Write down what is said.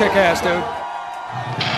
kick ass, dude.